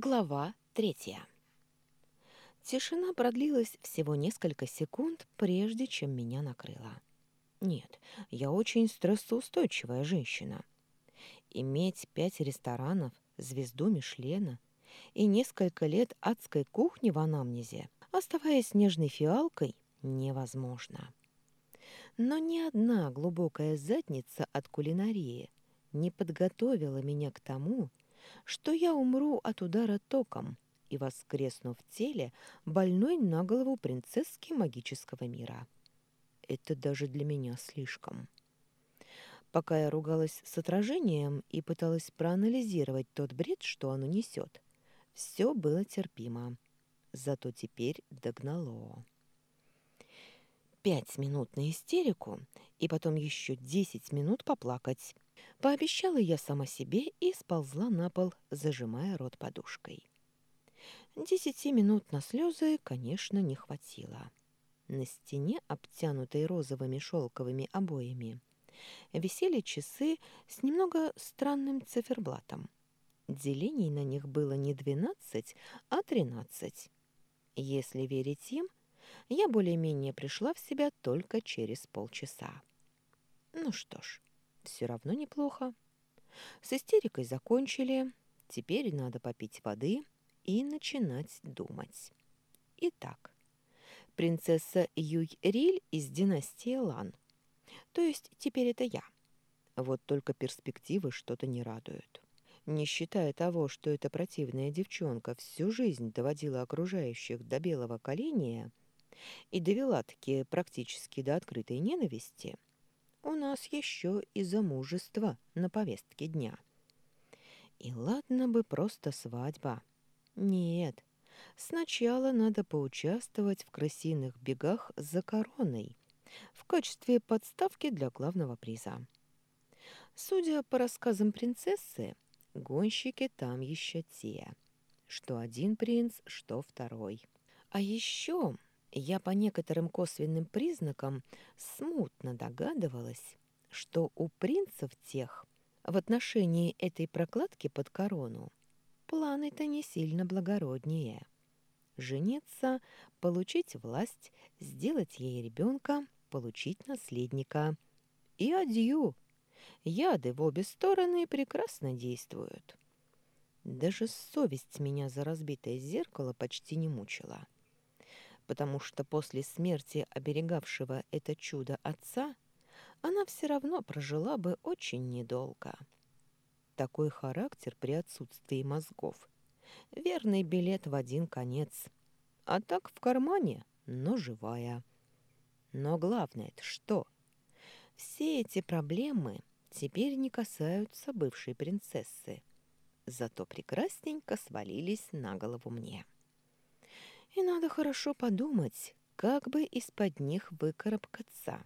Глава третья. Тишина продлилась всего несколько секунд, прежде чем меня накрыло. Нет, я очень стрессоустойчивая женщина. Иметь пять ресторанов, звезду Мишлена и несколько лет адской кухни в анамнезе, оставаясь нежной фиалкой, невозможно. Но ни одна глубокая задница от кулинарии не подготовила меня к тому, что я умру от удара током и воскресну в теле больной на голову принцесски магического мира. Это даже для меня слишком. Пока я ругалась с отражением и пыталась проанализировать тот бред, что оно несет, все было терпимо. Зато теперь догнало. Пять минут на истерику и потом еще десять минут поплакать. Пообещала я сама себе и сползла на пол, зажимая рот подушкой. Десяти минут на слезы, конечно, не хватило. На стене, обтянутой розовыми шелковыми обоями, висели часы с немного странным циферблатом. Делений на них было не двенадцать, а тринадцать. Если верить им, я более-менее пришла в себя только через полчаса. Ну что ж, все равно неплохо. С истерикой закончили. Теперь надо попить воды и начинать думать. Итак, принцесса Юй-Риль из династии Лан. То есть теперь это я. Вот только перспективы что-то не радуют. Не считая того, что эта противная девчонка всю жизнь доводила окружающих до белого коленя и довела-таки практически до открытой ненависти – у нас еще и замужество на повестке дня. И ладно бы просто свадьба. Нет, сначала надо поучаствовать в крысиных бегах за короной в качестве подставки для главного приза. Судя по рассказам принцессы, гонщики там еще те, что один принц, что второй. А еще я по некоторым косвенным признакам смутно догадывалась, что у принцев тех в отношении этой прокладки под корону планы-то не сильно благороднее. Жениться, получить власть, сделать ей ребенка, получить наследника. И адью! Яды в обе стороны прекрасно действуют. Даже совесть меня за разбитое зеркало почти не мучила потому что после смерти оберегавшего это чудо отца она все равно прожила бы очень недолго. Такой характер при отсутствии мозгов. Верный билет в один конец. А так в кармане, но живая. Но главное это что? Все эти проблемы теперь не касаются бывшей принцессы. Зато прекрасненько свалились на голову мне и надо хорошо подумать, как бы из-под них выкарабкаться.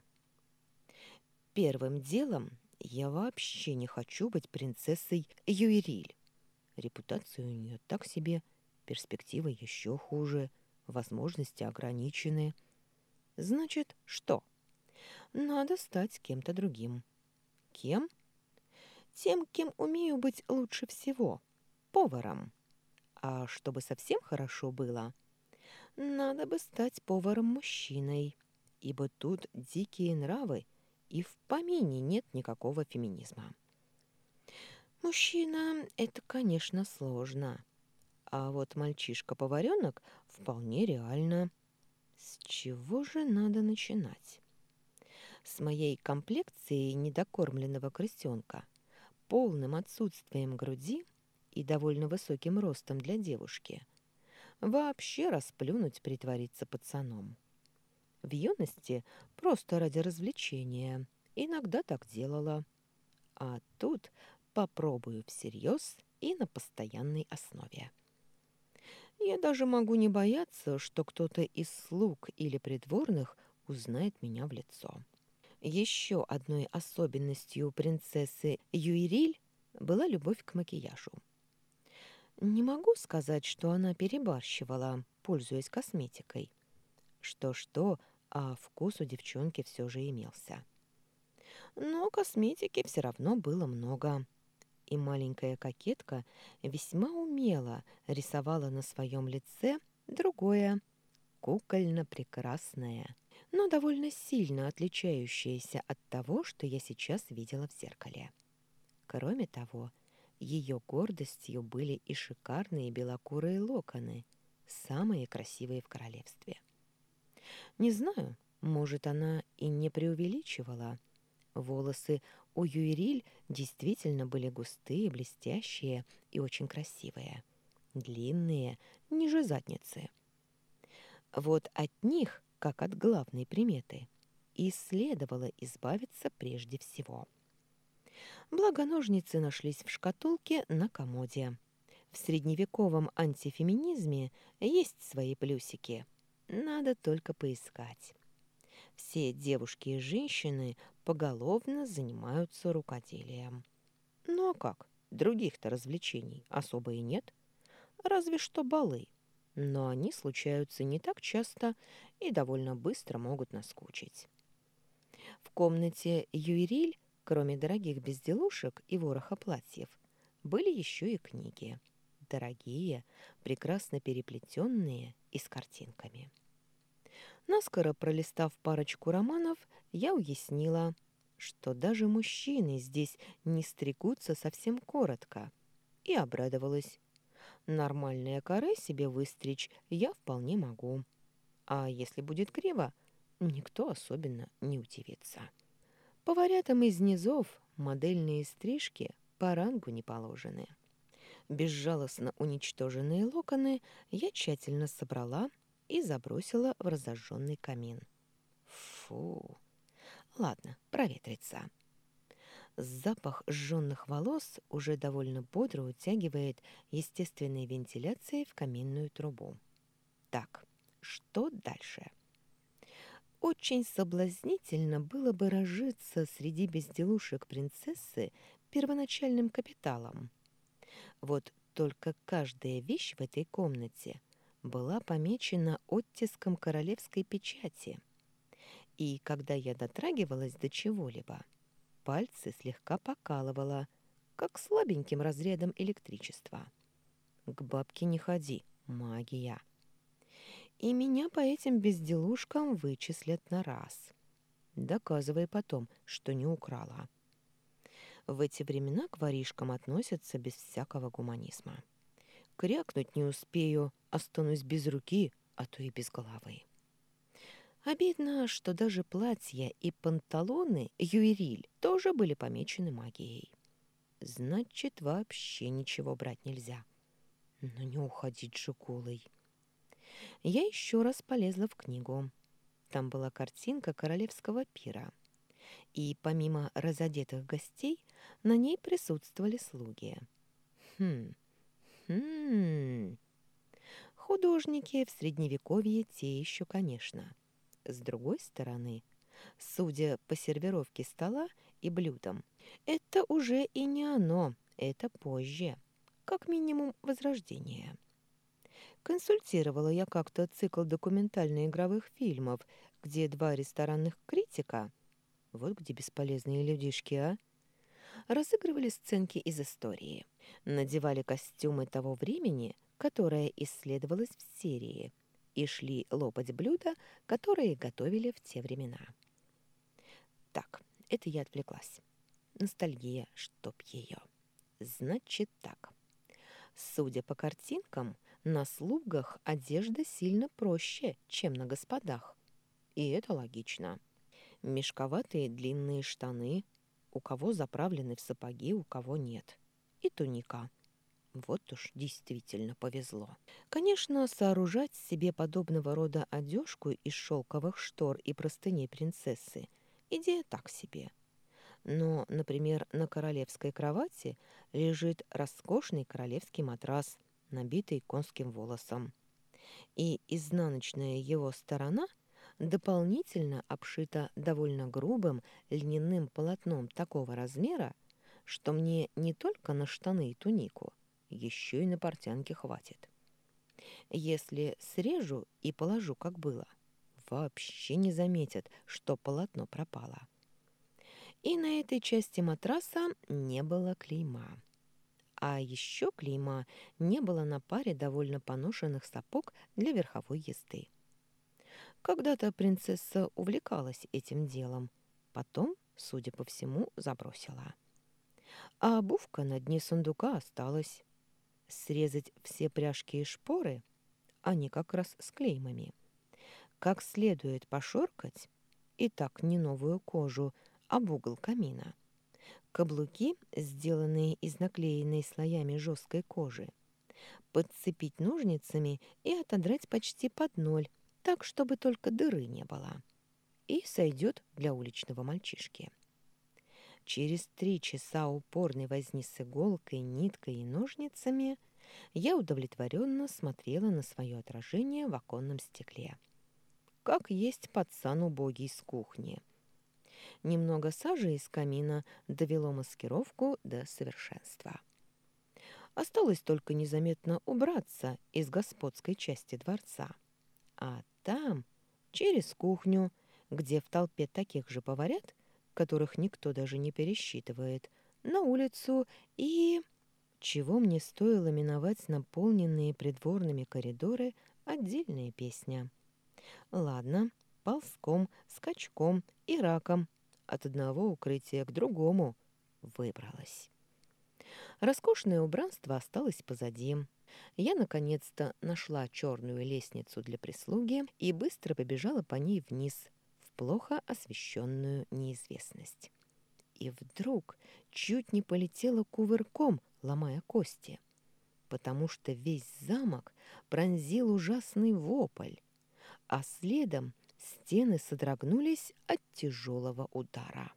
Первым делом я вообще не хочу быть принцессой Юириль. Репутация у нее так себе, перспективы еще хуже, возможности ограничены. Значит, что? Надо стать кем-то другим. Кем? Тем, кем умею быть лучше всего. Поваром. А чтобы совсем хорошо было, надо бы стать поваром-мужчиной, ибо тут дикие нравы, и в помине нет никакого феминизма. Мужчина — это, конечно, сложно, а вот мальчишка-поваренок вполне реально. С чего же надо начинать? С моей комплекцией недокормленного крысенка, полным отсутствием груди и довольно высоким ростом для девушки — вообще расплюнуть притвориться пацаном. В юности просто ради развлечения иногда так делала. А тут попробую всерьез и на постоянной основе. Я даже могу не бояться, что кто-то из слуг или придворных узнает меня в лицо. Еще одной особенностью принцессы Юириль была любовь к макияжу. Не могу сказать, что она перебарщивала, пользуясь косметикой. Что-что, а вкус у девчонки все же имелся. Но косметики все равно было много. и маленькая кокетка весьма умело рисовала на своем лице другое, кукольно-прекрасное, но довольно сильно отличающееся от того, что я сейчас видела в зеркале. Кроме того, ее гордостью были и шикарные белокурые локоны, самые красивые в королевстве. Не знаю, может, она и не преувеличивала. Волосы у Юириль действительно были густые, блестящие и очень красивые. Длинные, ниже задницы. Вот от них, как от главной приметы, и следовало избавиться прежде всего. Благо ножницы нашлись в шкатулке на комоде. В средневековом антифеминизме есть свои плюсики. Надо только поискать. Все девушки и женщины поголовно занимаются рукоделием. Ну а как? Других-то развлечений особо и нет. Разве что балы. Но они случаются не так часто и довольно быстро могут наскучить. В комнате Юриль, кроме дорогих безделушек и вороха платьев, были еще и книги. Дорогие, прекрасно переплетенные и с картинками. Наскоро пролистав парочку романов, я уяснила, что даже мужчины здесь не стригутся совсем коротко, и обрадовалась. Нормальное коре себе выстричь я вполне могу. А если будет криво, никто особенно не удивится. Поварятам из низов модельные стрижки по рангу не положены. Безжалостно уничтоженные локоны я тщательно собрала и забросила в разожженный камин. Фу! Ладно, проветрится. Запах сжённых волос уже довольно бодро утягивает естественной вентиляцией в каминную трубу. Так, что дальше? Очень соблазнительно было бы разжиться среди безделушек принцессы первоначальным капиталом. Вот только каждая вещь в этой комнате — была помечена оттиском королевской печати. И когда я дотрагивалась до чего-либо, пальцы слегка покалывало, как слабеньким разрядом электричества. К бабке не ходи, магия. И меня по этим безделушкам вычислят на раз. Доказывай потом, что не украла. В эти времена к воришкам относятся без всякого гуманизма. Крякнуть не успею, останусь без руки, а то и без головы. Обидно, что даже платья и панталоны Юириль тоже были помечены магией. Значит, вообще ничего брать нельзя. Но не уходить же голой. Я еще раз полезла в книгу. Там была картинка королевского пира. И помимо разодетых гостей, на ней присутствовали слуги. Хм, хм, Художники в Средневековье те еще, конечно. С другой стороны, судя по сервировке стола и блюдам, это уже и не оно, это позже, как минимум возрождение. Консультировала я как-то цикл документально-игровых фильмов, где два ресторанных критика, вот где бесполезные людишки, а, разыгрывали сценки из истории, надевали костюмы того времени, которое исследовалось в серии, и шли лопать блюда, которые готовили в те времена. Так, это я отвлеклась. Ностальгия, чтоб ее. Значит так. Судя по картинкам, на слугах одежда сильно проще, чем на господах. И это логично. Мешковатые длинные штаны, у кого заправлены в сапоги, у кого нет. И туника – вот уж действительно повезло. Конечно, сооружать себе подобного рода одежку из шелковых штор и простыней принцессы – идея так себе. Но, например, на королевской кровати лежит роскошный королевский матрас, набитый конским волосом. И изнаночная его сторона дополнительно обшита довольно грубым льняным полотном такого размера, что мне не только на штаны и тунику – еще и на портянке хватит. Если срежу и положу, как было, вообще не заметят, что полотно пропало. И на этой части матраса не было клейма. А еще клейма не было на паре довольно поношенных сапог для верховой езды. Когда-то принцесса увлекалась этим делом, потом, судя по всему, забросила. А обувка на дне сундука осталась. Срезать все пряжки и шпоры, они как раз с клеймами. Как следует пошоркать, и так не новую кожу, а в угол камина. Каблуки, сделанные из наклеенной слоями жесткой кожи, подцепить ножницами и отодрать почти под ноль, так, чтобы только дыры не было. И сойдет для уличного мальчишки. Через три часа упорной возни с иголкой, ниткой и ножницами я удовлетворенно смотрела на свое отражение в оконном стекле. Как есть пацан убогий с кухни. Немного сажи из камина довело маскировку до совершенства. Осталось только незаметно убраться из господской части дворца. А там, через кухню, где в толпе таких же поварят, которых никто даже не пересчитывает, на улицу и... Чего мне стоило миновать наполненные придворными коридоры отдельная песня. Ладно, ползком, скачком и раком от одного укрытия к другому выбралась. Роскошное убранство осталось позади. Я наконец-то нашла черную лестницу для прислуги и быстро побежала по ней вниз, в плохо освещенную неизвестность. И вдруг чуть не полетела кувырком, ломая кости, потому что весь замок пронзил ужасный вопль, а следом стены содрогнулись от тяжелого удара.